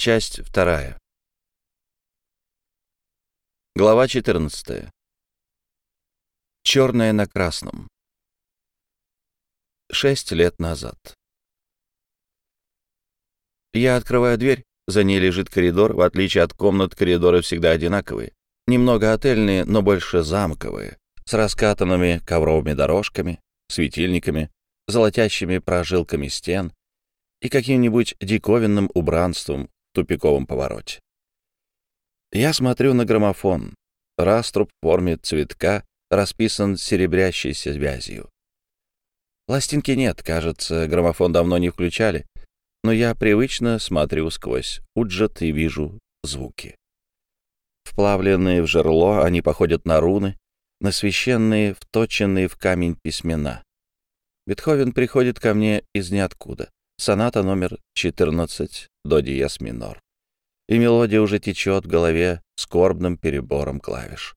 Часть вторая. Глава 14. Черное на красном. Шесть лет назад. Я открываю дверь, за ней лежит коридор, в отличие от комнат, коридоры всегда одинаковые. Немного отельные, но больше замковые, с раскатанными ковровыми дорожками, светильниками, золотящими прожилками стен и каким-нибудь диковинным убранством тупиковом повороте. Я смотрю на граммофон. Раструб в форме цветка расписан серебрящейся вязью. Пластинки нет, кажется, граммофон давно не включали, но я привычно смотрю сквозь уджет и вижу звуки. Вплавленные в жерло, они походят на руны, на священные, вточенные в камень письмена. Бетховен приходит ко мне из ниоткуда. Соната номер 14, до диез минор. И мелодия уже течет в голове скорбным перебором клавиш.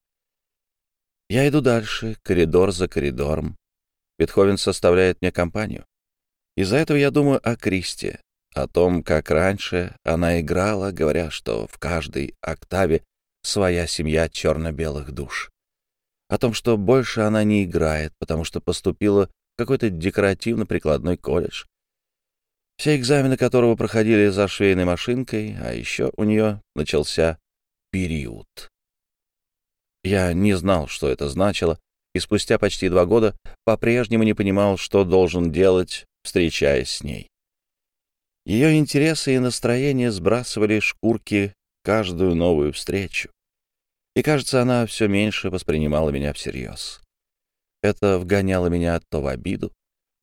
Я иду дальше, коридор за коридором. Бетховен составляет мне компанию. Из-за этого я думаю о Кристе, о том, как раньше она играла, говоря, что в каждой октаве своя семья черно-белых душ. О том, что больше она не играет, потому что поступила в какой-то декоративно-прикладной колледж, все экзамены которого проходили за швейной машинкой, а еще у нее начался период. Я не знал, что это значило, и спустя почти два года по-прежнему не понимал, что должен делать, встречаясь с ней. Ее интересы и настроения сбрасывали шкурки каждую новую встречу. И, кажется, она все меньше воспринимала меня всерьез. Это вгоняло меня то в обиду,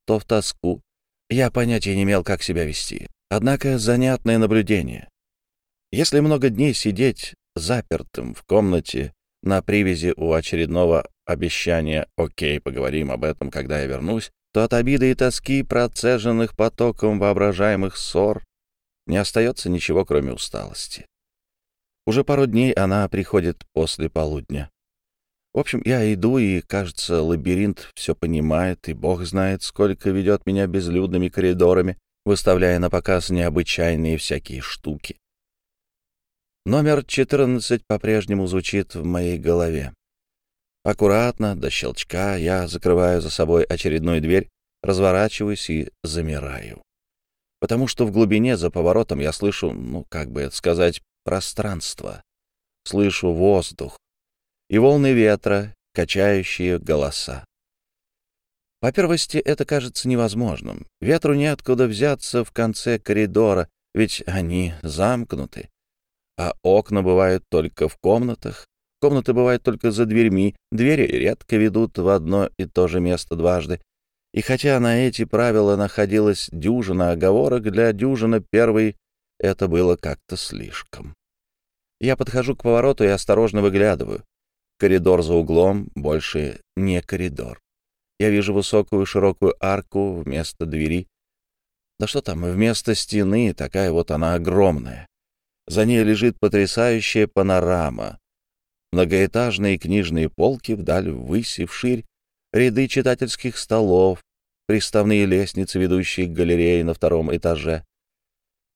то в тоску. Я понятия не имел, как себя вести. Однако занятное наблюдение. Если много дней сидеть запертым в комнате на привязи у очередного обещания «Окей, поговорим об этом, когда я вернусь», то от обиды и тоски, процеженных потоком воображаемых ссор, не остается ничего, кроме усталости. Уже пару дней она приходит после полудня. В общем, я иду, и, кажется, лабиринт все понимает, и бог знает, сколько ведет меня безлюдными коридорами, выставляя на показ необычайные всякие штуки. Номер 14 по-прежнему звучит в моей голове. Аккуратно, до щелчка, я закрываю за собой очередную дверь, разворачиваюсь и замираю. Потому что в глубине, за поворотом, я слышу, ну, как бы это сказать, пространство. Слышу воздух и волны ветра, качающие голоса. По первости, это кажется невозможным. Ветру неоткуда взяться в конце коридора, ведь они замкнуты. А окна бывают только в комнатах, Комнаты бывают только за дверьми, двери редко ведут в одно и то же место дважды. И хотя на эти правила находилась дюжина оговорок, для дюжины первой это было как-то слишком. Я подхожу к повороту и осторожно выглядываю. Коридор за углом больше не коридор. Я вижу высокую широкую арку вместо двери. Да что там, вместо стены, такая вот она огромная. За ней лежит потрясающая панорама, многоэтажные книжные полки вдаль ввысь и вширь, ряды читательских столов, приставные лестницы, ведущие к галерее на втором этаже.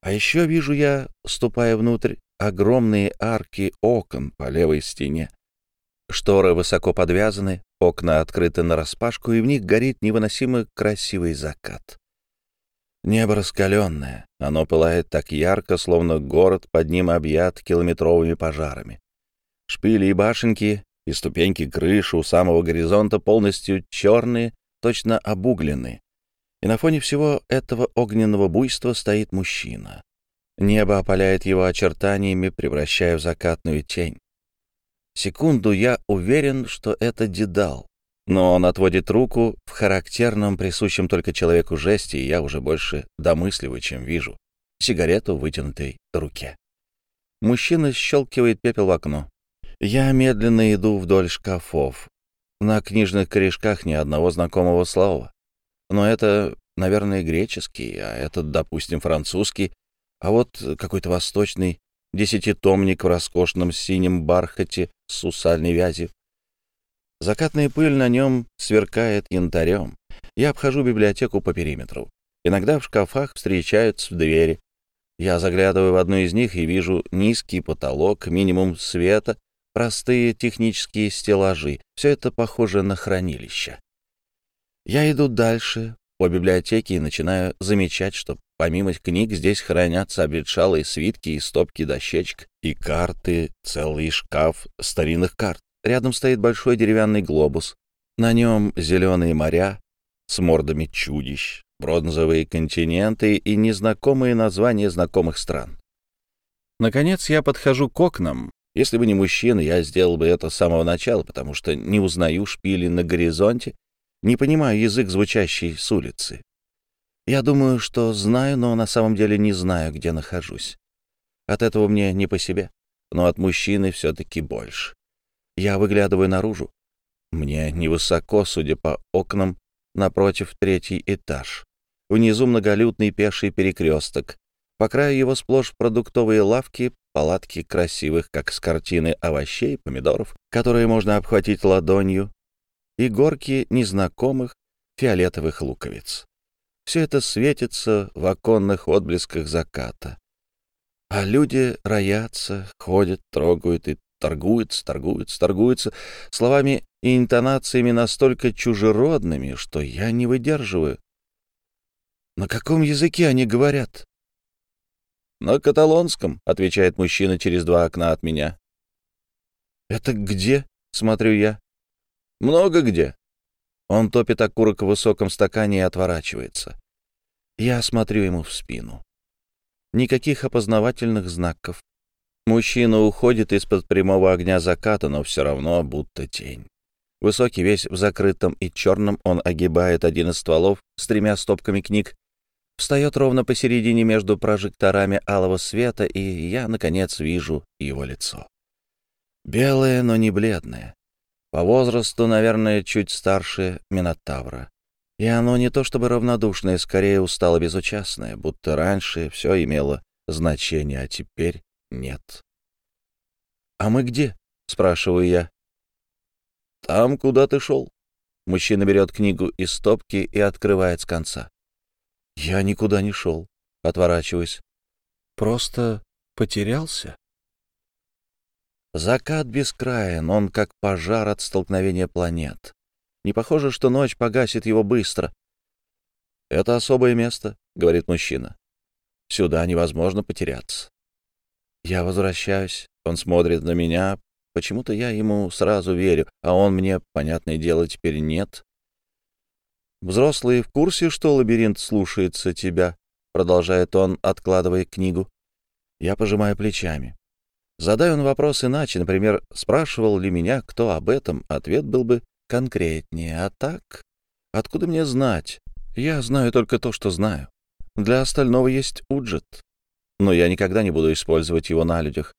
А еще вижу я, ступая внутрь, огромные арки окон по левой стене. Шторы высоко подвязаны, окна открыты нараспашку, и в них горит невыносимо красивый закат. Небо раскаленное, оно пылает так ярко, словно город под ним объят километровыми пожарами. Шпили и башенки, и ступеньки крыши у самого горизонта полностью черные, точно обуглены. И на фоне всего этого огненного буйства стоит мужчина. Небо опаляет его очертаниями, превращая в закатную тень. Секунду я уверен, что это Дедал, но он отводит руку в характерном, присущем только человеку жесте, и я уже больше домысливаю, чем вижу. Сигарету в вытянутой руке. Мужчина щелкивает пепел в окно. Я медленно иду вдоль шкафов. На книжных корешках ни одного знакомого слова. Но это, наверное, греческий, а этот, допустим, французский, а вот какой-то восточный десятитомник в роскошном синем бархате с сусальной вязью. Закатная пыль на нем сверкает янтарем. Я обхожу библиотеку по периметру. Иногда в шкафах встречаются двери. Я заглядываю в одну из них и вижу низкий потолок, минимум света, простые технические стеллажи. Все это похоже на хранилище. Я иду дальше по библиотеке и начинаю замечать, что помимо книг здесь хранятся обветшалые свитки и стопки дощечек, и карты, целый шкаф старинных карт. Рядом стоит большой деревянный глобус. На нем зеленые моря с мордами чудищ, бронзовые континенты и незнакомые названия знакомых стран. Наконец я подхожу к окнам. Если бы не мужчина, я сделал бы это с самого начала, потому что не узнаю шпили на горизонте, не понимаю язык, звучащий с улицы. Я думаю, что знаю, но на самом деле не знаю, где нахожусь. От этого мне не по себе, но от мужчины все-таки больше. Я выглядываю наружу. Мне невысоко, судя по окнам, напротив третий этаж. Внизу многолюдный пеший перекресток. По краю его сплошь продуктовые лавки, палатки красивых, как с картины, овощей, помидоров, которые можно обхватить ладонью, и горки незнакомых фиолетовых луковиц. Все это светится в оконных отблесках заката. А люди роятся, ходят, трогают и торгуются, торгуются, торгуются словами и интонациями настолько чужеродными, что я не выдерживаю. На каком языке они говорят? На каталонском, отвечает мужчина через два окна от меня. Это где? смотрю я. Много где. Он топит окурок в высоком стакане и отворачивается. Я смотрю ему в спину. Никаких опознавательных знаков. Мужчина уходит из-под прямого огня заката, но все равно будто тень. Высокий, весь в закрытом и черном, он огибает один из стволов с тремя стопками книг встает ровно посередине между прожекторами алого света, и я, наконец, вижу его лицо. Белое, но не бледное. По возрасту, наверное, чуть старше Минотавра. И оно не то чтобы равнодушное, скорее устало безучастное, будто раньше все имело значение, а теперь нет. «А мы где?» — спрашиваю я. «Там, куда ты шел». Мужчина берет книгу из стопки и открывает с конца. Я никуда не шел, отворачиваясь. Просто потерялся. Закат бескраен, он как пожар от столкновения планет. Не похоже, что ночь погасит его быстро. «Это особое место», — говорит мужчина. «Сюда невозможно потеряться». Я возвращаюсь, он смотрит на меня. Почему-то я ему сразу верю, а он мне, понятное дело, теперь нет. Взрослые в курсе, что лабиринт слушается тебя, продолжает он, откладывая книгу. Я пожимаю плечами. Задай он вопрос иначе, например, спрашивал ли меня кто об этом, ответ был бы конкретнее. А так, откуда мне знать? Я знаю только то, что знаю. Для остального есть уджет. Но я никогда не буду использовать его на людях.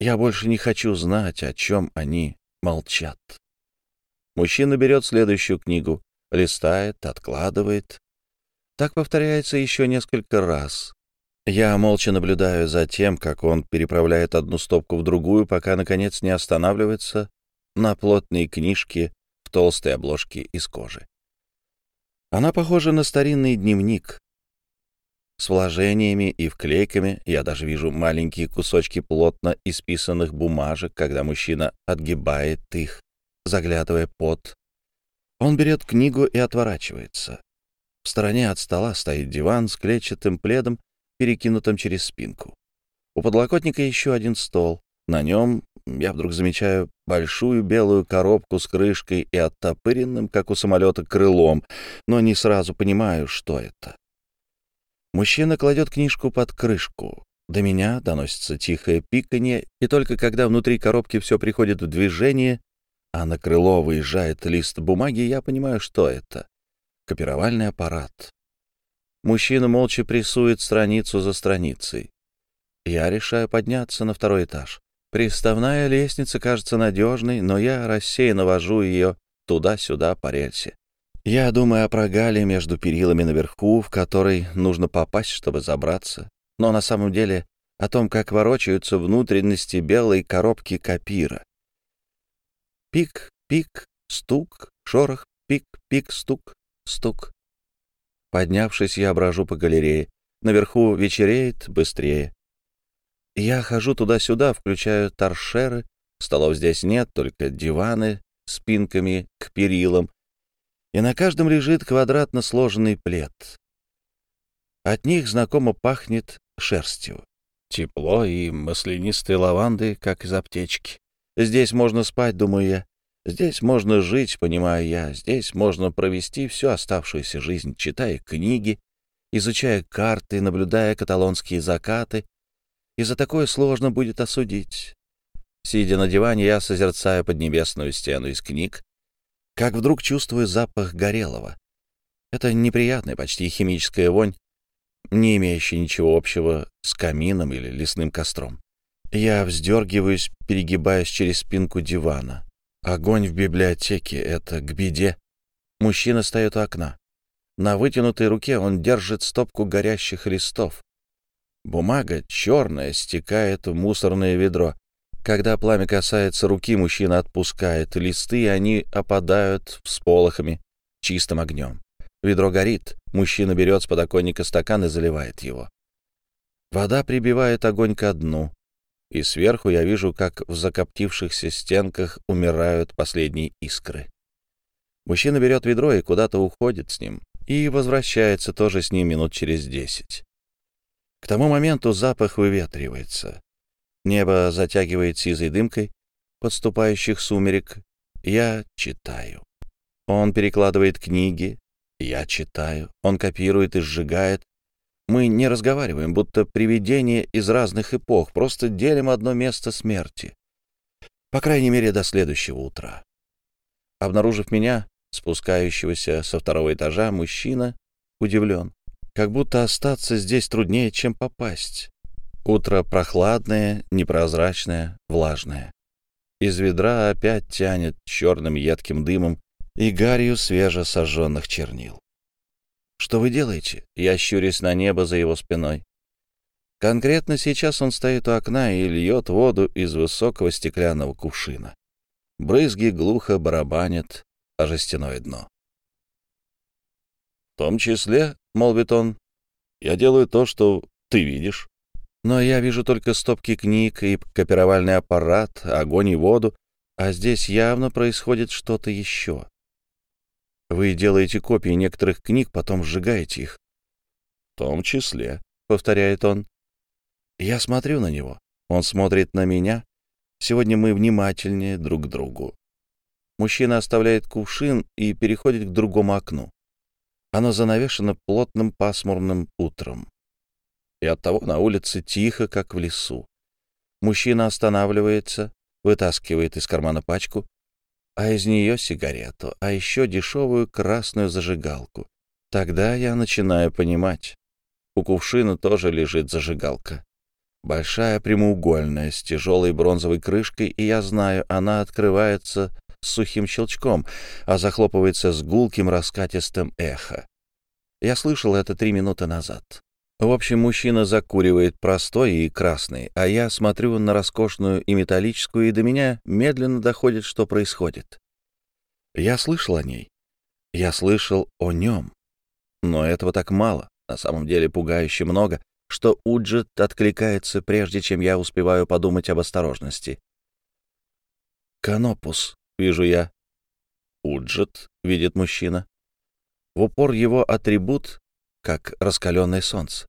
Я больше не хочу знать, о чем они молчат. Мужчина берет следующую книгу листает, откладывает. Так повторяется еще несколько раз. Я молча наблюдаю за тем, как он переправляет одну стопку в другую, пока, наконец, не останавливается на плотной книжке в толстой обложке из кожи. Она похожа на старинный дневник. С вложениями и вклейками я даже вижу маленькие кусочки плотно исписанных бумажек, когда мужчина отгибает их, заглядывая под он берет книгу и отворачивается. В стороне от стола стоит диван с клетчатым пледом, перекинутым через спинку. У подлокотника еще один стол. На нем я вдруг замечаю большую белую коробку с крышкой и оттопыренным, как у самолета, крылом, но не сразу понимаю, что это. Мужчина кладет книжку под крышку. До меня доносится тихое пиканье, и только когда внутри коробки все приходит в движение, а на крыло выезжает лист бумаги, я понимаю, что это. Копировальный аппарат. Мужчина молча прессует страницу за страницей. Я решаю подняться на второй этаж. Приставная лестница кажется надежной, но я рассеянно вожу ее туда-сюда по рельсе. Я думаю о прогале между перилами наверху, в который нужно попасть, чтобы забраться, но на самом деле о том, как ворочаются внутренности белой коробки копира. Пик, пик, стук, шорох, пик, пик, стук, стук. Поднявшись, я брожу по галерее. Наверху вечереет быстрее. Я хожу туда-сюда, включаю торшеры. Столов здесь нет, только диваны спинками к перилам. И на каждом лежит квадратно сложенный плед. От них знакомо пахнет шерстью. Тепло и маслянистой лаванды, как из аптечки. Здесь можно спать, думаю я. Здесь можно жить, понимаю я. Здесь можно провести всю оставшуюся жизнь, читая книги, изучая карты, наблюдая каталонские закаты. И за такое сложно будет осудить. Сидя на диване, я созерцаю поднебесную стену из книг, как вдруг чувствую запах горелого. Это неприятная, почти химическая вонь, не имеющая ничего общего с камином или лесным костром. Я вздергиваюсь, перегибаясь через спинку дивана. Огонь в библиотеке — это к беде. Мужчина стоит у окна. На вытянутой руке он держит стопку горящих листов. Бумага черная стекает в мусорное ведро. Когда пламя касается руки, мужчина отпускает листы, и они опадают всполохами, чистым огнем. Ведро горит. Мужчина берет с подоконника стакан и заливает его. Вода прибивает огонь ко дну, и сверху я вижу, как в закоптившихся стенках умирают последние искры. Мужчина берет ведро и куда-то уходит с ним, и возвращается тоже с ним минут через десять. К тому моменту запах выветривается. Небо затягивает сизой дымкой подступающих сумерек. Я читаю. Он перекладывает книги. Я читаю. Он копирует и сжигает. Мы не разговариваем, будто привидения из разных эпох, просто делим одно место смерти. По крайней мере, до следующего утра. Обнаружив меня, спускающегося со второго этажа, мужчина удивлен. Как будто остаться здесь труднее, чем попасть. Утро прохладное, непрозрачное, влажное. Из ведра опять тянет черным едким дымом и гарью свежесожженных чернил. «Что вы делаете?» Я щурюсь на небо за его спиной. Конкретно сейчас он стоит у окна и льет воду из высокого стеклянного кувшина. Брызги глухо барабанят о жестяное дно. «В том числе, — молвит он, — я делаю то, что ты видишь. Но я вижу только стопки книг и копировальный аппарат, огонь и воду, а здесь явно происходит что-то еще. Вы делаете копии некоторых книг, потом сжигаете их. — В том числе, — повторяет он. Я смотрю на него, он смотрит на меня. Сегодня мы внимательнее друг к другу. Мужчина оставляет кувшин и переходит к другому окну. Оно занавешено плотным пасмурным утром и оттого на улице тихо, как в лесу. Мужчина останавливается, вытаскивает из кармана пачку, а из нее сигарету, а еще дешевую красную зажигалку. Тогда я начинаю понимать. У кувшина тоже лежит зажигалка. Большая прямоугольная, с тяжелой бронзовой крышкой, и я знаю, она открывается с сухим щелчком, а захлопывается с гулким раскатистым эхо. Я слышал это три минуты назад. В общем, мужчина закуривает простой и красный, а я смотрю на роскошную и металлическую, и до меня медленно доходит, что происходит. Я слышал о ней. Я слышал о нем. Но этого так мало, на самом деле пугающе много, что Уджет откликается, прежде чем я успеваю подумать об осторожности. «Канопус», — вижу я. Уджет, — видит мужчина. В упор его атрибут, как раскаленное солнце.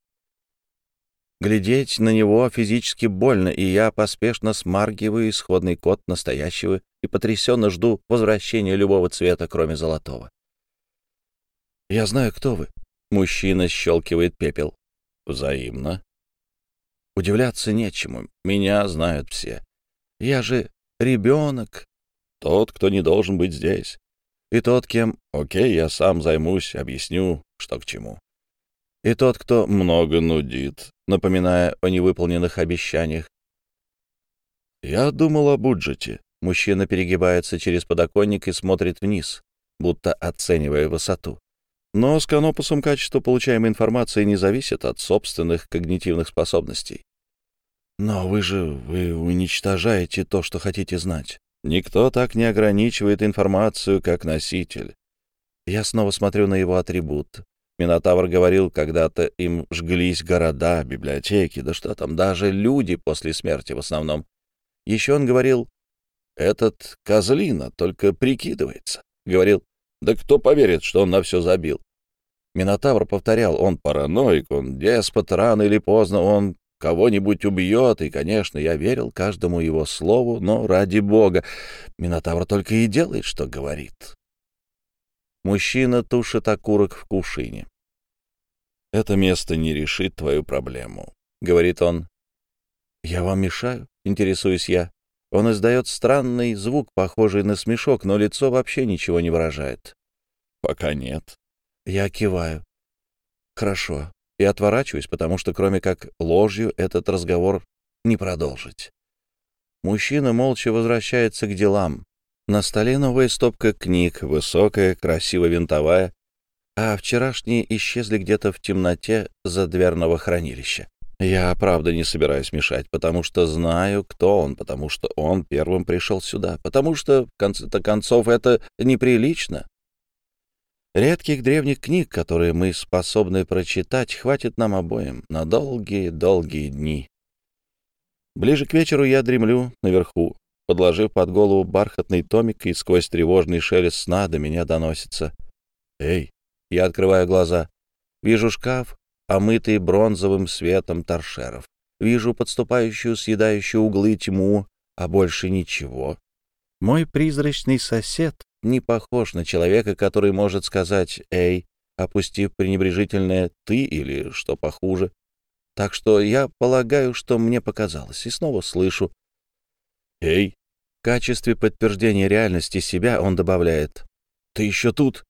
Глядеть на него физически больно, и я поспешно смаргиваю исходный код настоящего и потрясенно жду возвращения любого цвета, кроме золотого. «Я знаю, кто вы». Мужчина щелкивает пепел. «Взаимно». Удивляться нечему. Меня знают все. Я же ребенок. Тот, кто не должен быть здесь. И тот, кем... Окей, я сам займусь, объясню, что к чему и тот, кто много нудит, напоминая о невыполненных обещаниях. Я думал о Буджете. Мужчина перегибается через подоконник и смотрит вниз, будто оценивая высоту. Но с Канопусом качество получаемой информации не зависит от собственных когнитивных способностей. Но вы же, вы уничтожаете то, что хотите знать. Никто так не ограничивает информацию, как носитель. Я снова смотрю на его атрибут Минотавр говорил, когда-то им жглись города, библиотеки, да что там, даже люди после смерти в основном. Еще он говорил, этот козлина только прикидывается. Говорил, да кто поверит, что он на все забил. Минотавр повторял, он параноик, он деспот, рано или поздно он кого-нибудь убьет, и, конечно, я верил каждому его слову, но ради бога, Минотавр только и делает, что говорит. Мужчина тушит окурок в кувшине. «Это место не решит твою проблему», — говорит он. «Я вам мешаю?» — интересуюсь я. Он издает странный звук, похожий на смешок, но лицо вообще ничего не выражает. «Пока нет». Я киваю. «Хорошо». И отворачиваюсь, потому что кроме как ложью этот разговор не продолжить. Мужчина молча возвращается к делам. На столе новая стопка книг, высокая, красиво винтовая, а вчерашние исчезли где-то в темноте задверного хранилища. Я, правда, не собираюсь мешать, потому что знаю, кто он, потому что он первым пришел сюда, потому что, в конце-то концов, это неприлично. Редких древних книг, которые мы способны прочитать, хватит нам обоим на долгие-долгие дни. Ближе к вечеру я дремлю наверху, Подложив под голову бархатный томик, и сквозь тревожный шелест сна до меня доносится. «Эй!» Я открываю глаза. Вижу шкаф, омытый бронзовым светом торшеров. Вижу подступающую, съедающую углы тьму, а больше ничего. Мой призрачный сосед не похож на человека, который может сказать «эй», опустив пренебрежительное «ты» или что похуже. Так что я полагаю, что мне показалось, и снова слышу «Эй!» В качестве подтверждения реальности себя он добавляет «Ты еще тут?»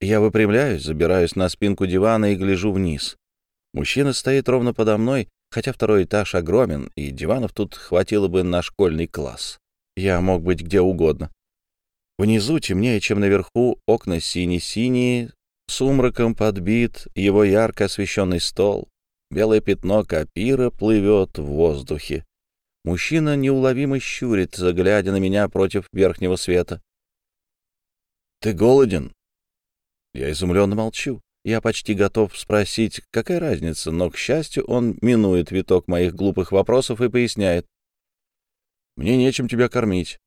Я выпрямляюсь, забираюсь на спинку дивана и гляжу вниз. Мужчина стоит ровно подо мной, хотя второй этаж огромен, и диванов тут хватило бы на школьный класс. Я мог быть где угодно. Внизу темнее, чем наверху, окна сине-синие, сумраком подбит его ярко освещенный стол. Белое пятно копира плывет в воздухе. Мужчина неуловимо щурится, глядя на меня против верхнего света. «Ты голоден?» Я изумленно молчу. Я почти готов спросить, какая разница, но, к счастью, он минует виток моих глупых вопросов и поясняет. «Мне нечем тебя кормить».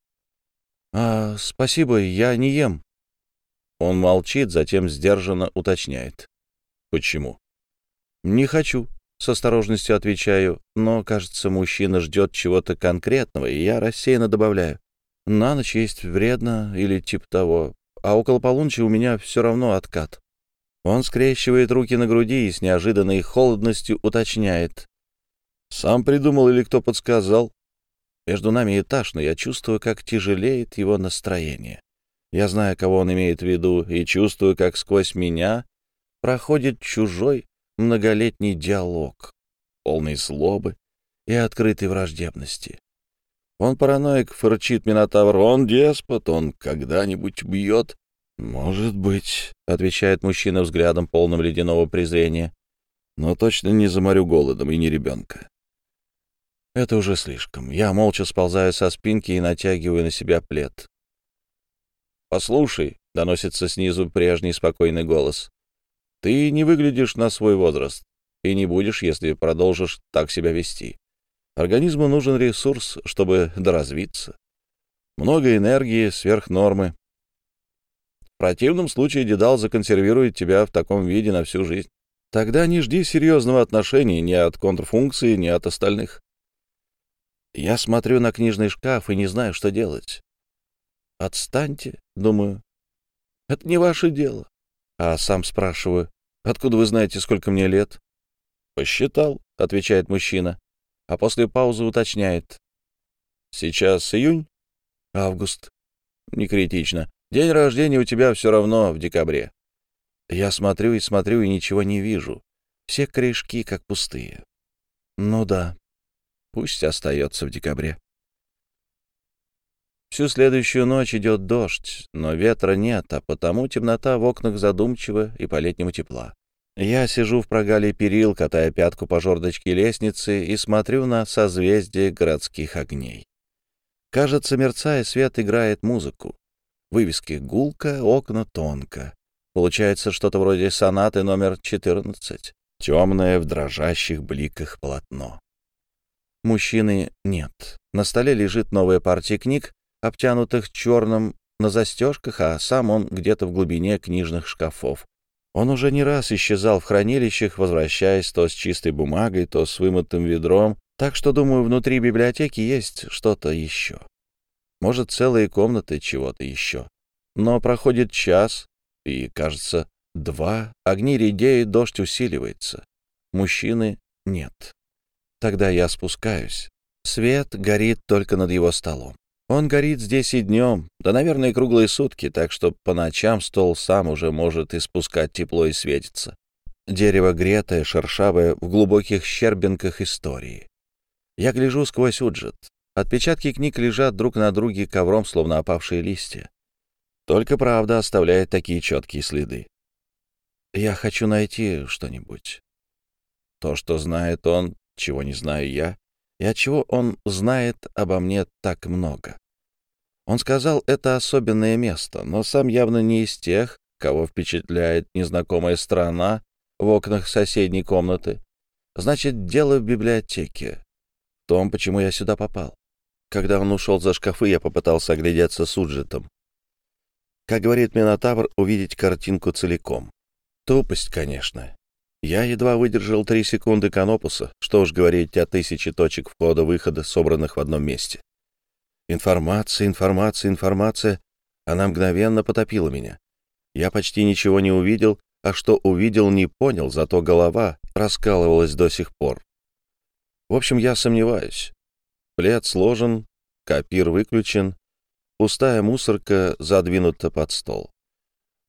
«А, спасибо, я не ем». Он молчит, затем сдержанно уточняет. «Почему?» «Не хочу», с осторожностью отвечаю, но, кажется, мужчина ждет чего-то конкретного, и я рассеянно добавляю. На ночь есть вредно или типа того, а около полуночи у меня все равно откат. Он скрещивает руки на груди и с неожиданной холодностью уточняет. Сам придумал или кто подсказал? Между нами этаж, но я чувствую, как тяжелеет его настроение. Я знаю, кого он имеет в виду, и чувствую, как сквозь меня проходит чужой, многолетний диалог, полный злобы и открытой враждебности. Он параноик, фырчит Минотавр, он деспот, он когда-нибудь бьет. «Может быть», — отвечает мужчина взглядом, полным ледяного презрения, «но точно не заморю голодом и не ребенка». Это уже слишком. Я молча сползаю со спинки и натягиваю на себя плед. «Послушай», — доносится снизу прежний спокойный голос, ты не выглядишь на свой возраст и не будешь, если продолжишь так себя вести. Организму нужен ресурс, чтобы доразвиться. Много энергии, сверх нормы. В противном случае Дедал законсервирует тебя в таком виде на всю жизнь. Тогда не жди серьезного отношения ни от контрфункции, ни от остальных. Я смотрю на книжный шкаф и не знаю, что делать. Отстаньте, думаю. Это не ваше дело. А сам спрашиваю, откуда вы знаете, сколько мне лет? Посчитал, отвечает мужчина, а после паузы уточняет. Сейчас июнь? Август. Не критично. День рождения у тебя все равно в декабре. Я смотрю и смотрю и ничего не вижу. Все корешки как пустые. Ну да, пусть остается в декабре. Всю следующую ночь идет дождь, но ветра нет, а потому темнота в окнах задумчива и по-летнему тепла. Я сижу в прогале перил, катая пятку по жердочке лестницы и смотрю на созвездие городских огней. Кажется, мерцая, свет играет музыку. Вывески гулко, окна тонко. Получается что-то вроде сонаты номер 14. Темное в дрожащих бликах полотно. Мужчины нет. На столе лежит новая партия книг, обтянутых черным на застежках, а сам он где-то в глубине книжных шкафов. Он уже не раз исчезал в хранилищах, возвращаясь то с чистой бумагой, то с вымытым ведром, так что, думаю, внутри библиотеки есть что-то еще. Может, целые комнаты чего-то еще. Но проходит час, и, кажется, два, огни редеют, дождь усиливается. Мужчины нет. Тогда я спускаюсь. Свет горит только над его столом. Он горит здесь и днем, да, наверное, круглые сутки, так что по ночам стол сам уже может испускать тепло и светиться. Дерево гретое, шершавое, в глубоких щербинках истории. Я гляжу сквозь уджет. Отпечатки книг лежат друг на друге ковром, словно опавшие листья. Только правда оставляет такие четкие следы. Я хочу найти что-нибудь. То, что знает он, чего не знаю я, и от чего он знает обо мне так много. Он сказал, это особенное место, но сам явно не из тех, кого впечатляет незнакомая страна в окнах соседней комнаты. Значит, дело в библиотеке, в том, почему я сюда попал. Когда он ушел за шкафы, я попытался оглядеться с Уджетом. Как говорит Минотавр, увидеть картинку целиком. Тупость, конечно. Я едва выдержал три секунды канопуса, что уж говорить о тысяче точек входа-выхода, собранных в одном месте. Информация, информация, информация. Она мгновенно потопила меня. Я почти ничего не увидел, а что увидел, не понял, зато голова раскалывалась до сих пор. В общем, я сомневаюсь. Плед сложен, копир выключен, пустая мусорка задвинута под стол.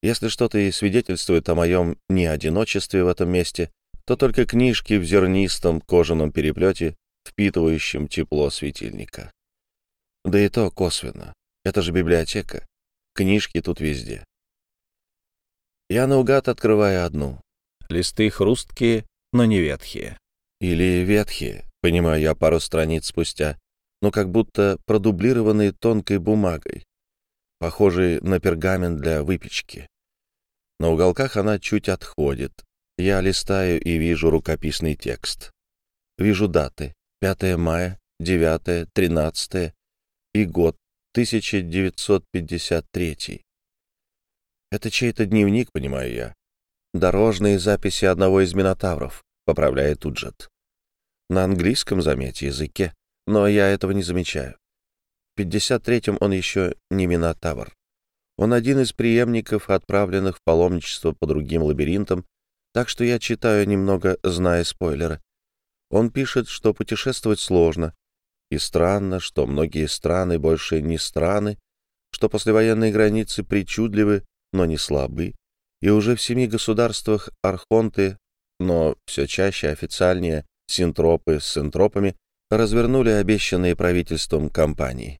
Если что-то и свидетельствует о моем неодиночестве в этом месте, то только книжки в зернистом кожаном переплете, впитывающем тепло светильника. Да и то косвенно. Это же библиотека. Книжки тут везде. Я наугад открываю одну. Листы хрусткие, но не ветхие. Или ветхие, понимаю я пару страниц спустя, но как будто продублированные тонкой бумагой, похожей на пергамент для выпечки. На уголках она чуть отходит. Я листаю и вижу рукописный текст. Вижу даты. 5 мая, 9, 13 и год 1953. Это чей-то дневник, понимаю я. Дорожные записи одного из минотавров, поправляет Уджет. На английском, заметьте, языке, но я этого не замечаю. В 53-м он еще не минотавр. Он один из преемников, отправленных в паломничество по другим лабиринтам, так что я читаю немного, зная спойлеры. Он пишет, что путешествовать сложно, и странно, что многие страны больше не страны, что послевоенные границы причудливы, но не слабы, и уже в семи государствах архонты, но все чаще официальнее синтропы с синтропами развернули обещанные правительством кампании.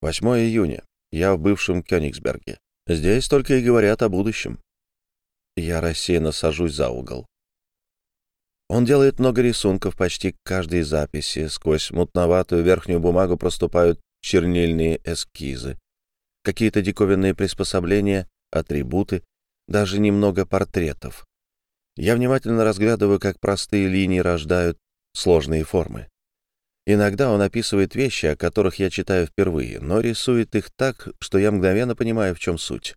8 июня. Я в бывшем Кёнигсберге. Здесь только и говорят о будущем. Я рассеянно сажусь за угол. Он делает много рисунков почти каждой записи. Сквозь мутноватую верхнюю бумагу проступают чернильные эскизы. Какие-то диковинные приспособления, атрибуты, даже немного портретов. Я внимательно разглядываю, как простые линии рождают сложные формы. Иногда он описывает вещи, о которых я читаю впервые, но рисует их так, что я мгновенно понимаю, в чем суть.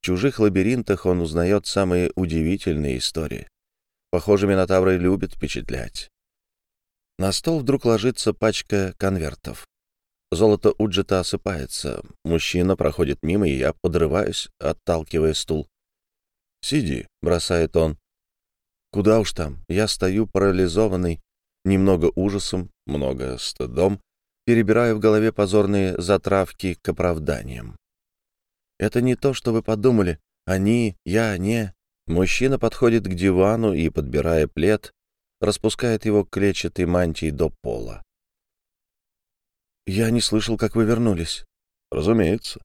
В чужих лабиринтах он узнает самые удивительные истории. Похоже, Минотавры любят впечатлять. На стол вдруг ложится пачка конвертов. Золото Уджета осыпается. Мужчина проходит мимо, и я подрываюсь, отталкивая стул. «Сиди», — бросает он. «Куда уж там? Я стою парализованный, немного ужасом, много стыдом, перебираю в голове позорные затравки к оправданиям. Это не то, что вы подумали. Они, я, не. Мужчина подходит к дивану и, подбирая плед, распускает его клетчатой мантией до пола. «Я не слышал, как вы вернулись». «Разумеется».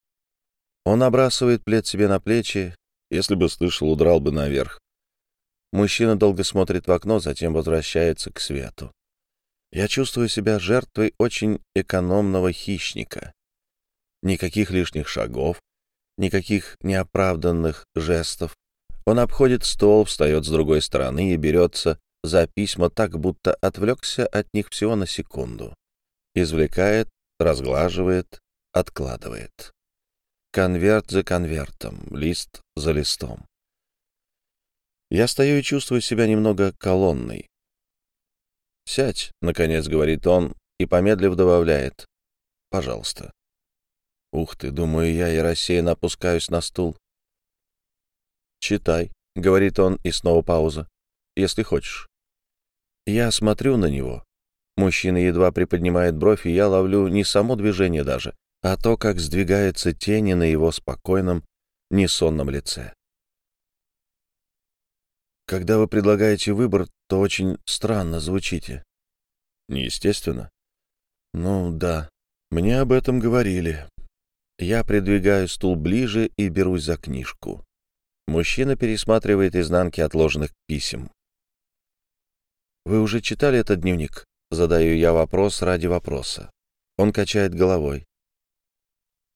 Он набрасывает плед себе на плечи. Если бы слышал, удрал бы наверх. Мужчина долго смотрит в окно, затем возвращается к свету. Я чувствую себя жертвой очень экономного хищника. Никаких лишних шагов, никаких неоправданных жестов. Он обходит стол, встает с другой стороны и берется за письма так, будто отвлекся от них всего на секунду. Извлекает, разглаживает, откладывает. Конверт за конвертом, лист за листом. Я стою и чувствую себя немного колонной. «Сядь», — наконец говорит он, и, помедлив, добавляет. «Пожалуйста». Ух ты, думаю я, и рассеянно опускаюсь на стул. «Читай», — говорит он, и снова пауза, — «если хочешь». Я смотрю на него. Мужчина едва приподнимает бровь, и я ловлю не само движение даже, а то, как сдвигаются тени на его спокойном, несонном лице. Когда вы предлагаете выбор, то очень странно звучите. Неестественно. Ну да, мне об этом говорили. Я придвигаю стул ближе и берусь за книжку. Мужчина пересматривает изнанки отложенных писем. «Вы уже читали этот дневник?» Задаю я вопрос ради вопроса. Он качает головой.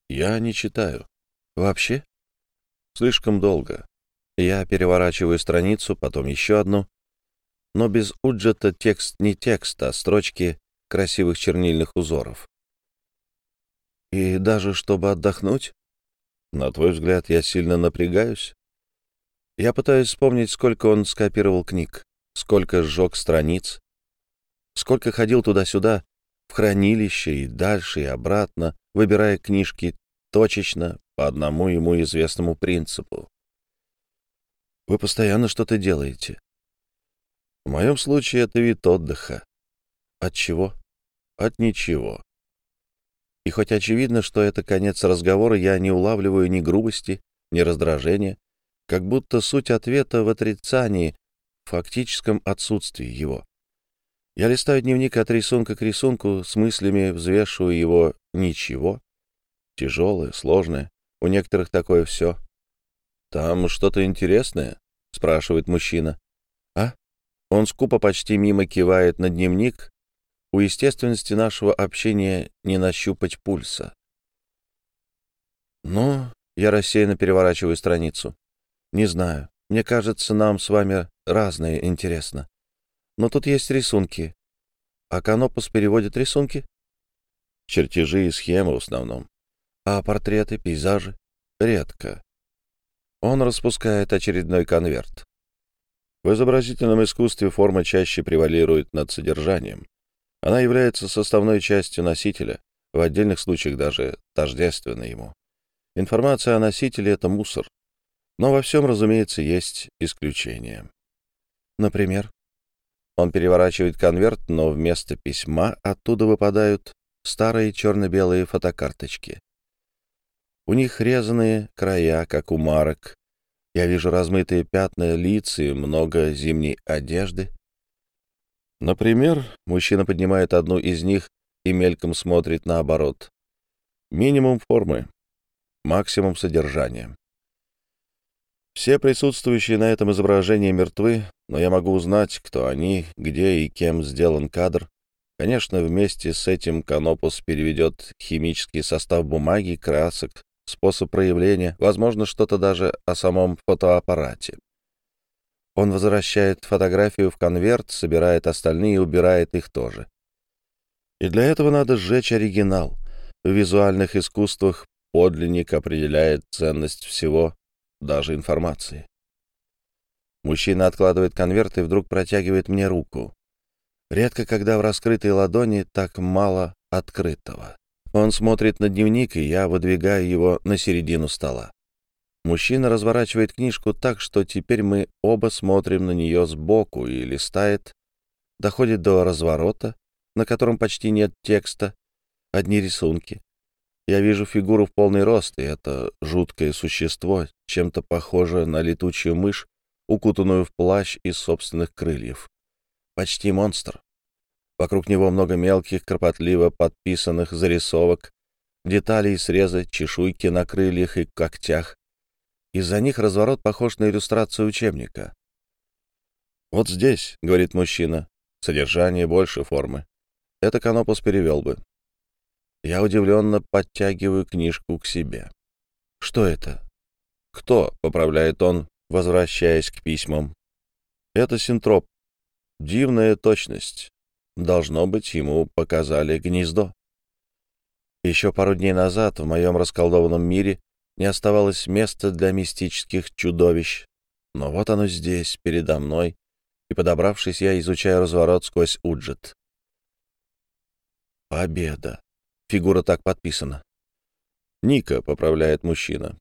«Я не читаю. Вообще?» «Слишком долго. Я переворачиваю страницу, потом еще одну. Но без уджета текст не текст, а строчки красивых чернильных узоров. И даже чтобы отдохнуть? На твой взгляд, я сильно напрягаюсь? Я пытаюсь вспомнить, сколько он скопировал книг, сколько сжег страниц, сколько ходил туда-сюда, в хранилище и дальше, и обратно, выбирая книжки точечно по одному ему известному принципу. Вы постоянно что-то делаете. В моем случае это вид отдыха. От чего? От ничего. И хоть очевидно, что это конец разговора, я не улавливаю ни грубости, ни раздражения, как будто суть ответа в отрицании, в фактическом отсутствии его. Я листаю дневник от рисунка к рисунку, с мыслями взвешиваю его ничего. Тяжелое, сложное, у некоторых такое все. «Там что-то интересное?» — спрашивает мужчина. «А?» Он скупо почти мимо кивает на дневник. У естественности нашего общения не нащупать пульса. «Ну?» — я рассеянно переворачиваю страницу. «Не знаю. Мне кажется, нам с вами разное интересно. Но тут есть рисунки. А Канопус переводит рисунки?» «Чертежи и схемы в основном. А портреты, пейзажи?» «Редко. Он распускает очередной конверт. В изобразительном искусстве форма чаще превалирует над содержанием. Она является составной частью носителя, в отдельных случаях даже тождественна ему. Информация о носителе — это мусор. Но во всем, разумеется, есть исключения. Например, он переворачивает конверт, но вместо письма оттуда выпадают старые черно-белые фотокарточки. У них резаные края, как у марок. Я вижу размытые пятна лиц и много зимней одежды. Например, мужчина поднимает одну из них и мельком смотрит наоборот. Минимум формы, максимум содержания. Все присутствующие на этом изображении мертвы, но я могу узнать, кто они, где и кем сделан кадр. Конечно, вместе с этим Канопус переведет химический состав бумаги, красок, способ проявления, возможно, что-то даже о самом фотоаппарате. Он возвращает фотографию в конверт, собирает остальные и убирает их тоже. И для этого надо сжечь оригинал. В визуальных искусствах подлинник определяет ценность всего, даже информации. Мужчина откладывает конверт и вдруг протягивает мне руку. Редко, когда в раскрытой ладони так мало открытого. Он смотрит на дневник, и я выдвигаю его на середину стола. Мужчина разворачивает книжку так, что теперь мы оба смотрим на нее сбоку и листает, доходит до разворота, на котором почти нет текста, одни рисунки. Я вижу фигуру в полный рост, и это жуткое существо, чем-то похоже на летучую мышь, укутанную в плащ из собственных крыльев. Почти монстр. Вокруг него много мелких, кропотливо подписанных зарисовок, деталей среза, чешуйки на крыльях и когтях. Из-за них разворот похож на иллюстрацию учебника. «Вот здесь», — говорит мужчина, — «содержание больше формы. Это Канопус перевел бы». Я удивленно подтягиваю книжку к себе. Что это? Кто? — поправляет он, возвращаясь к письмам. Это синтроп. Дивная точность. Должно быть, ему показали гнездо. Еще пару дней назад в моем расколдованном мире не оставалось места для мистических чудовищ. Но вот оно здесь, передо мной, и, подобравшись, я изучаю разворот сквозь уджет. Победа. Фигура так подписана. Ника, поправляет мужчина.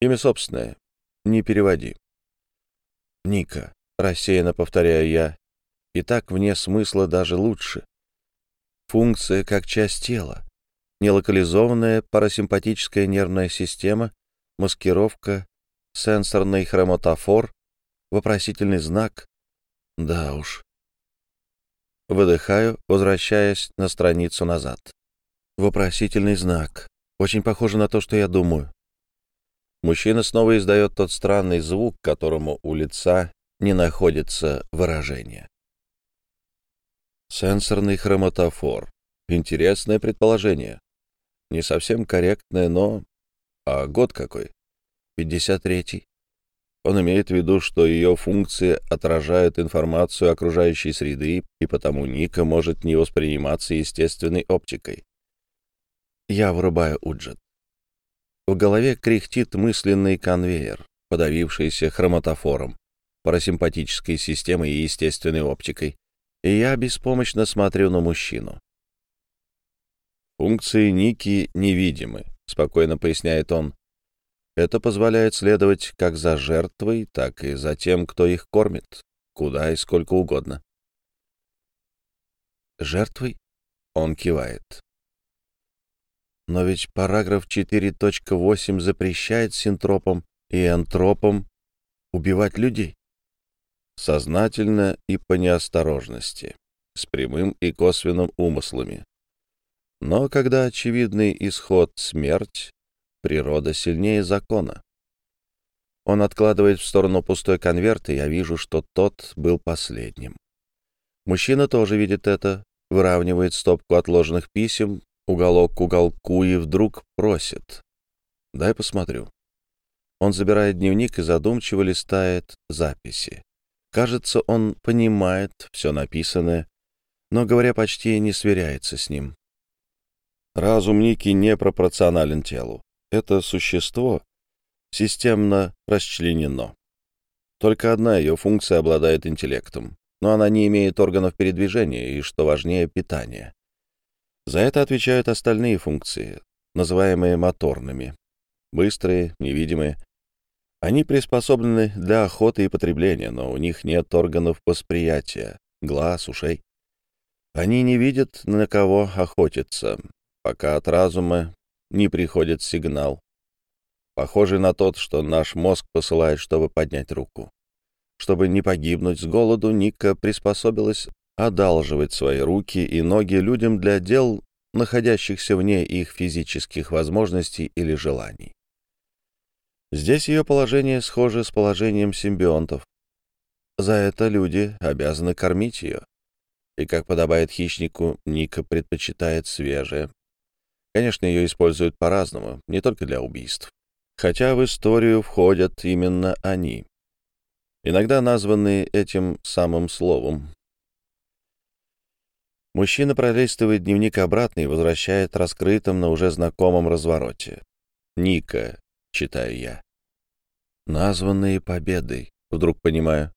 Имя собственное. Не переводи. Ника. Рассеянно повторяю я. И так вне смысла даже лучше. Функция как часть тела. Нелокализованная парасимпатическая нервная система, маскировка, сенсорный хроматофор, вопросительный знак. Да уж. Выдыхаю, возвращаясь на страницу назад. Вопросительный знак. Очень похоже на то, что я думаю. Мужчина снова издает тот странный звук, которому у лица не находится выражения. Сенсорный хроматофор. Интересное предположение. Не совсем корректное, но... А год какой? 53-й. Он имеет в виду, что ее функции отражают информацию окружающей среды, и потому Ника может не восприниматься естественной оптикой. Я вырубаю уджет. В голове кряхтит мысленный конвейер, подавившийся хроматофором, парасимпатической системой и естественной оптикой, и я беспомощно смотрю на мужчину. «Функции Ники невидимы», — спокойно поясняет он. Это позволяет следовать как за жертвой, так и за тем, кто их кормит, куда и сколько угодно. «Жертвой?» — он кивает. Но ведь параграф 4.8 запрещает синтропам и антропам убивать людей. Сознательно и по неосторожности, с прямым и косвенным умыслами. Но когда очевидный исход — смерть, Природа сильнее закона. Он откладывает в сторону пустой конверт, и я вижу, что тот был последним. Мужчина тоже видит это, выравнивает стопку отложенных писем, уголок к уголку, и вдруг просит. «Дай посмотрю». Он забирает дневник и задумчиво листает записи. Кажется, он понимает все написанное, но, говоря почти, не сверяется с ним. Разум Ники не пропорционален телу это существо системно расчленено. Только одна ее функция обладает интеллектом, но она не имеет органов передвижения и, что важнее, питания. За это отвечают остальные функции, называемые моторными. Быстрые, невидимые. Они приспособлены для охоты и потребления, но у них нет органов восприятия, глаз, ушей. Они не видят, на кого охотиться, пока от разума не приходит сигнал, похожий на тот, что наш мозг посылает, чтобы поднять руку. Чтобы не погибнуть с голоду, Ника приспособилась одалживать свои руки и ноги людям для дел, находящихся вне их физических возможностей или желаний. Здесь ее положение схоже с положением симбионтов. За это люди обязаны кормить ее. И, как подобает хищнику, Ника предпочитает свежее, Конечно, ее используют по-разному, не только для убийств. Хотя в историю входят именно они, иногда названные этим самым словом. Мужчина пролистывает дневник обратно и возвращает раскрытым на уже знакомом развороте. «Ника», — читаю я. «Названные победой», — вдруг понимаю.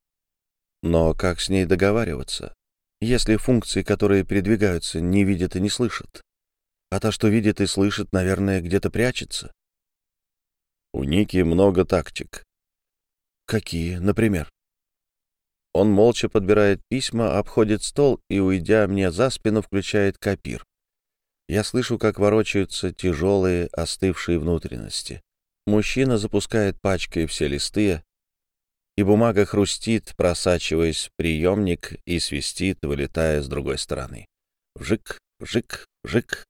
Но как с ней договариваться, если функции, которые передвигаются, не видят и не слышат? А та, что видит и слышит, наверное, где-то прячется. У Ники много тактик. Какие, например? Он молча подбирает письма, обходит стол и, уйдя мне за спину, включает копир. Я слышу, как ворочаются тяжелые, остывшие внутренности. Мужчина запускает пачкой все листы, и бумага хрустит, просачиваясь в приемник и свистит, вылетая с другой стороны. Вжик, вжик, вжик.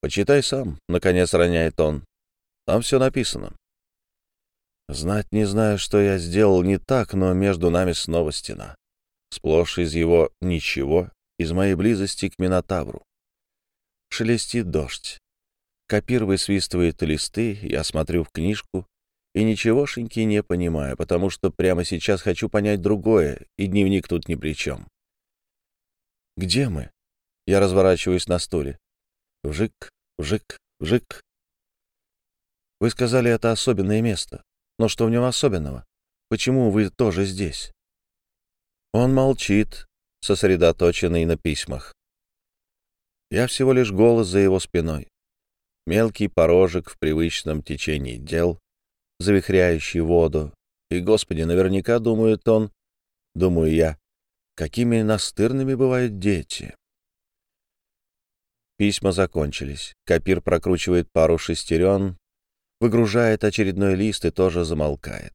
«Почитай сам», — наконец роняет он. «Там все написано». Знать не знаю, что я сделал не так, но между нами снова стена. Сплошь из его ничего, из моей близости к Минотавру. Шелестит дождь. Копир высвистывает листы, я смотрю в книжку и ничегошеньки не понимаю, потому что прямо сейчас хочу понять другое, и дневник тут ни при чем. «Где мы?» Я разворачиваюсь на стуле. Вжик, вжик, вжик. Вы сказали, это особенное место. Но что в нем особенного? Почему вы тоже здесь? Он молчит, сосредоточенный на письмах. Я всего лишь голос за его спиной. Мелкий порожек в привычном течении дел, завихряющий воду. И, Господи, наверняка думает он, думаю я, какими настырными бывают дети. Письма закончились. Копир прокручивает пару шестерен, выгружает очередной лист и тоже замолкает.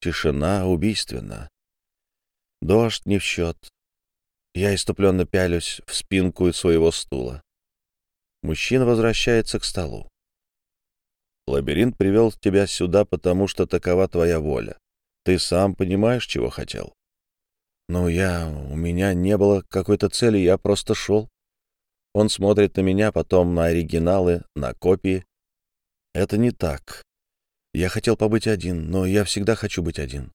Тишина убийственна. Дождь не в счет. Я иступленно пялюсь в спинку своего стула. Мужчина возвращается к столу. Лабиринт привел тебя сюда, потому что такова твоя воля. Ты сам понимаешь, чего хотел. Ну, я... У меня не было какой-то цели, я просто шел. Он смотрит на меня, потом на оригиналы, на копии. Это не так. Я хотел побыть один, но я всегда хочу быть один.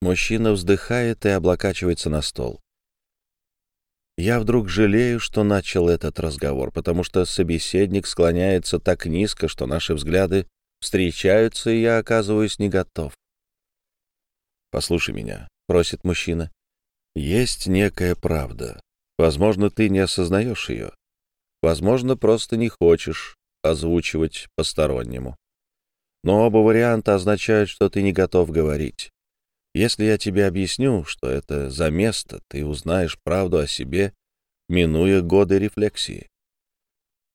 Мужчина вздыхает и облокачивается на стол. Я вдруг жалею, что начал этот разговор, потому что собеседник склоняется так низко, что наши взгляды встречаются, и я оказываюсь не готов. «Послушай меня», — просит мужчина. «Есть некая правда. Возможно, ты не осознаешь ее. Возможно, просто не хочешь озвучивать постороннему. Но оба варианта означают, что ты не готов говорить. Если я тебе объясню, что это за место, ты узнаешь правду о себе, минуя годы рефлексии.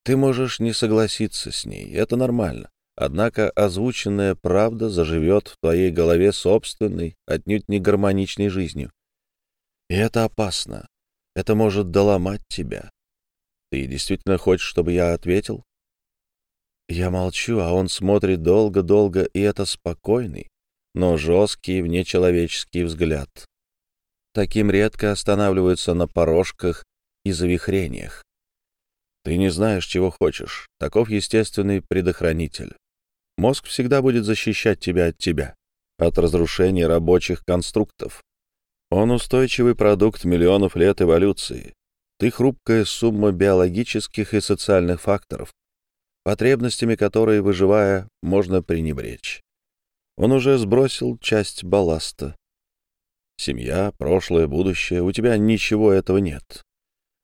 Ты можешь не согласиться с ней, это нормально. Однако озвученная правда заживет в твоей голове собственной, отнюдь не гармоничной жизнью. И это опасно. Это может доломать тебя. Ты действительно хочешь, чтобы я ответил? Я молчу, а он смотрит долго-долго, и это спокойный, но жесткий, внечеловеческий взгляд. Таким редко останавливаются на порожках и завихрениях. Ты не знаешь, чего хочешь. Таков естественный предохранитель. Мозг всегда будет защищать тебя от тебя, от разрушения рабочих конструктов. Он устойчивый продукт миллионов лет эволюции. Ты хрупкая сумма биологических и социальных факторов, потребностями которые, выживая, можно пренебречь. Он уже сбросил часть балласта. Семья, прошлое, будущее, у тебя ничего этого нет.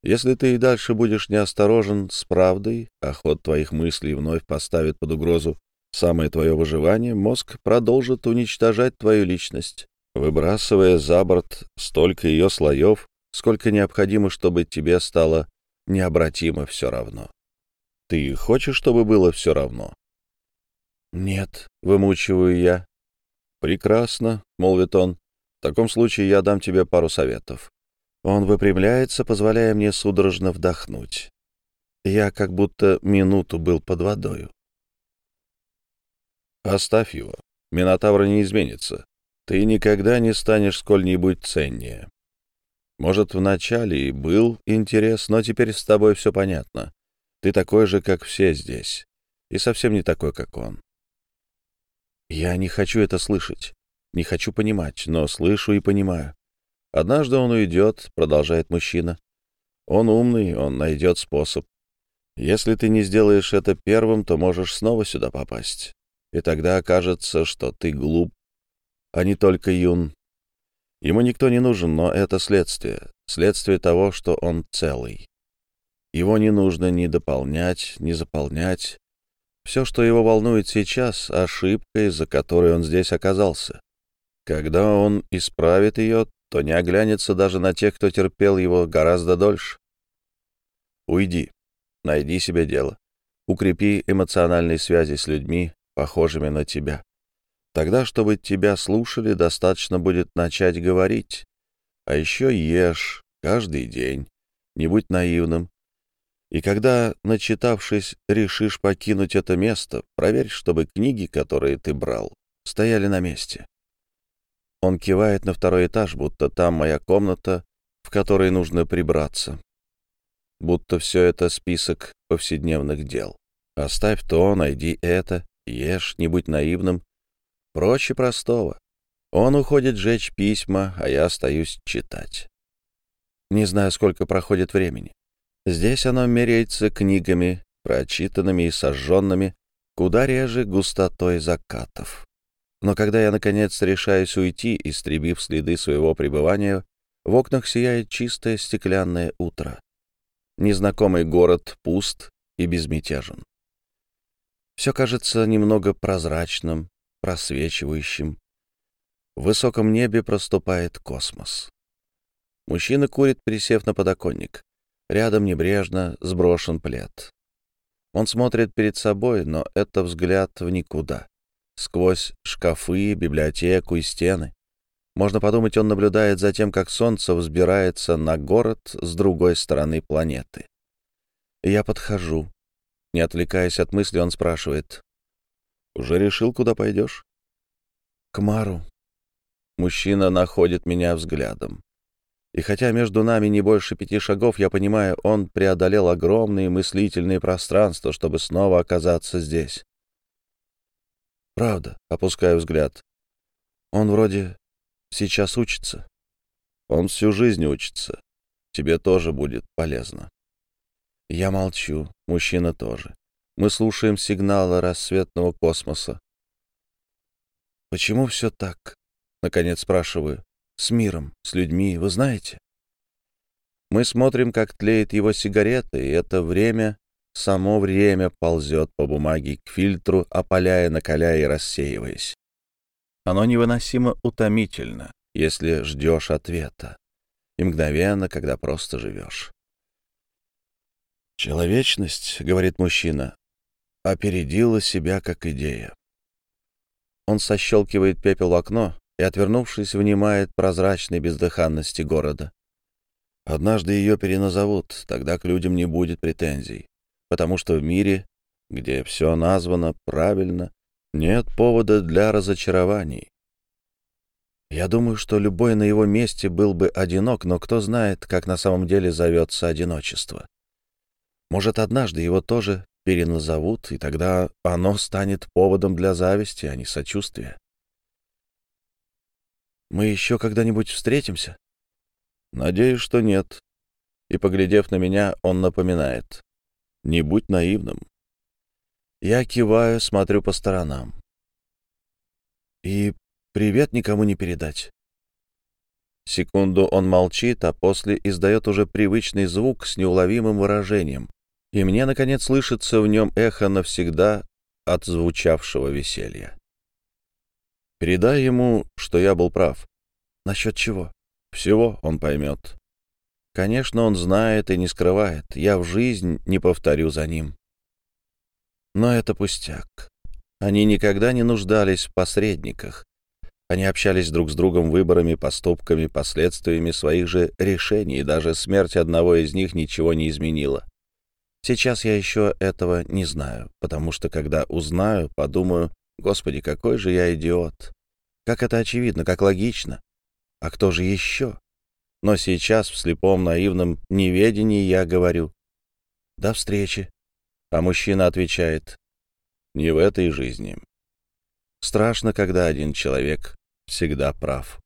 Если ты и дальше будешь неосторожен с правдой, а ход твоих мыслей вновь поставит под угрозу самое твое выживание, мозг продолжит уничтожать твою личность, выбрасывая за борт столько ее слоев, сколько необходимо, чтобы тебе стало необратимо все равно. Ты хочешь, чтобы было все равно? Нет, вымучиваю я. Прекрасно, молвит он. В таком случае я дам тебе пару советов. Он выпрямляется, позволяя мне судорожно вдохнуть. Я как будто минуту был под водою. Оставь его. Минотавр не изменится. Ты никогда не станешь сколь-нибудь ценнее. Может, вначале и был интерес, но теперь с тобой все понятно. Ты такой же, как все здесь, и совсем не такой, как он. Я не хочу это слышать, не хочу понимать, но слышу и понимаю. Однажды он уйдет, продолжает мужчина. Он умный, он найдет способ. Если ты не сделаешь это первым, то можешь снова сюда попасть. И тогда окажется, что ты глуп, а не только юн. Ему никто не нужен, но это следствие. Следствие того, что он целый. Его не нужно ни дополнять, ни заполнять. Все, что его волнует сейчас, — ошибка, из-за которой он здесь оказался. Когда он исправит ее, то не оглянется даже на тех, кто терпел его гораздо дольше. Уйди, найди себе дело, укрепи эмоциональные связи с людьми, похожими на тебя. Тогда, чтобы тебя слушали, достаточно будет начать говорить. А еще ешь каждый день, не будь наивным. И когда, начитавшись, решишь покинуть это место, проверь, чтобы книги, которые ты брал, стояли на месте. Он кивает на второй этаж, будто там моя комната, в которой нужно прибраться. Будто все это список повседневных дел. Оставь то, найди это, ешь, не будь наивным. Проще простого. Он уходит жечь письма, а я остаюсь читать. Не знаю, сколько проходит времени. Здесь оно меряется книгами, прочитанными и сожженными, куда реже густотой закатов. Но когда я, наконец, решаюсь уйти, истребив следы своего пребывания, в окнах сияет чистое стеклянное утро. Незнакомый город пуст и безмятежен. Все кажется немного прозрачным, просвечивающим. В высоком небе проступает космос. Мужчина курит, присев на подоконник. Рядом небрежно сброшен плед. Он смотрит перед собой, но это взгляд в никуда. Сквозь шкафы, библиотеку и стены. Можно подумать, он наблюдает за тем, как солнце взбирается на город с другой стороны планеты. Я подхожу. Не отвлекаясь от мысли, он спрашивает. «Уже решил, куда пойдешь?» «К Мару». Мужчина находит меня взглядом. И хотя между нами не больше пяти шагов, я понимаю, он преодолел огромные мыслительные пространства, чтобы снова оказаться здесь. Правда, опускаю взгляд. Он вроде Сейчас учится. Он всю жизнь учится. Тебе тоже будет полезно. Я молчу, мужчина тоже. Мы слушаем сигналы рассветного космоса. Почему все так? Наконец спрашиваю. С миром, с людьми, вы знаете? Мы смотрим, как тлеет его сигарета, и это время, само время ползет по бумаге к фильтру, опаляя, накаляя и рассеиваясь. Оно невыносимо утомительно, если ждешь ответа, и мгновенно, когда просто живешь. «Человечность, — говорит мужчина, — опередила себя как идея». Он сощелкивает пепел в окно и, отвернувшись, внимает прозрачной бездыханности города. Однажды ее переназовут, тогда к людям не будет претензий, потому что в мире, где все названо правильно, нет повода для разочарований. Я думаю, что любой на его месте был бы одинок, но кто знает, как на самом деле зовется одиночество. Может, однажды его тоже переназовут, и тогда оно станет поводом для зависти, а не сочувствия. Мы еще когда-нибудь встретимся? Надеюсь, что нет. И, поглядев на меня, он напоминает. Не будь наивным. Я киваю, смотрю по сторонам. И привет никому не передать. Секунду он молчит, а после издает уже привычный звук с неуловимым выражением. И мне, наконец, слышится в нем эхо навсегда от звучавшего веселья. Передай ему, что я был прав. Насчет чего? Всего он поймет. Конечно, он знает и не скрывает. Я в жизнь не повторю за ним. Но это пустяк. Они никогда не нуждались в посредниках. Они общались друг с другом выборами, поступками, последствиями своих же решений, и даже смерть одного из них ничего не изменила. Сейчас я еще этого не знаю, потому что когда узнаю, подумаю, «Господи, какой же я идиот!» Как это очевидно, как логично. А кто же еще? Но сейчас в слепом наивном неведении я говорю «До встречи». А мужчина отвечает, «Не в этой жизни». Страшно, когда один человек всегда прав.